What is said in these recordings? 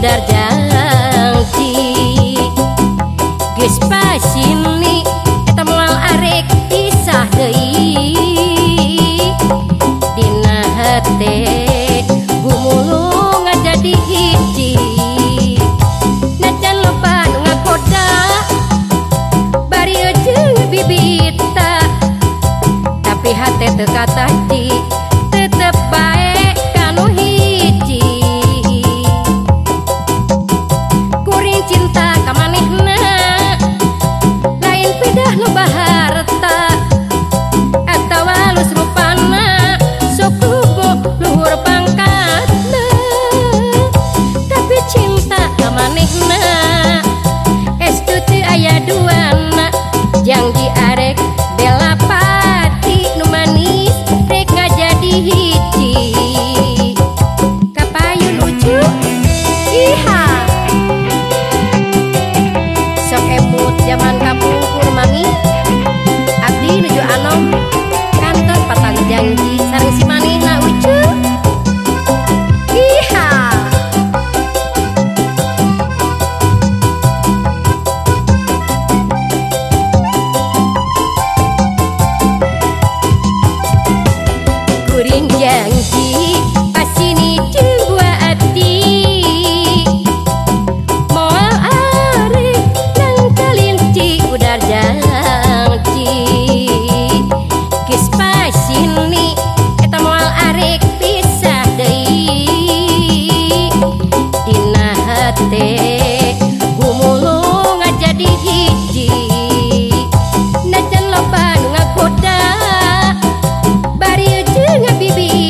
Sudarjanji Gespasini temual arek pisah deui. Dina hate gumulung jadi hiji. Najan loba ngakoda bari eujeung bibita Tapi hate teu katah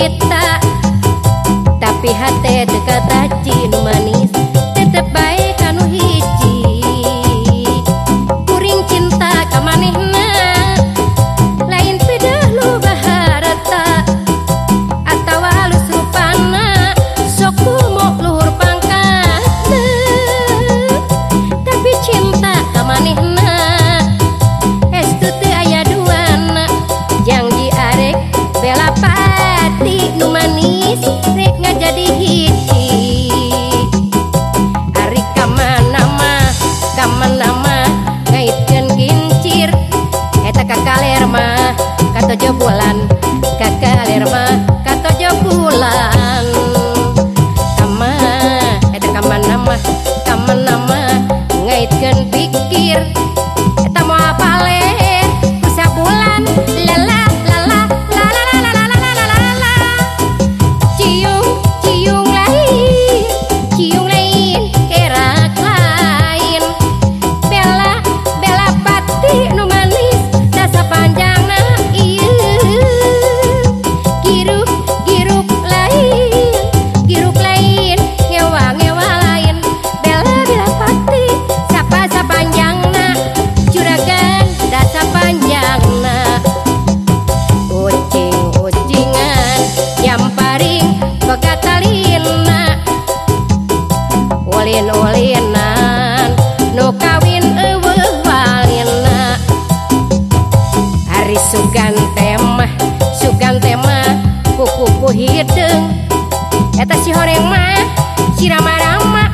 cerita. Tapi hati kata Cina. tiempo eta si horeng mah si rama-rama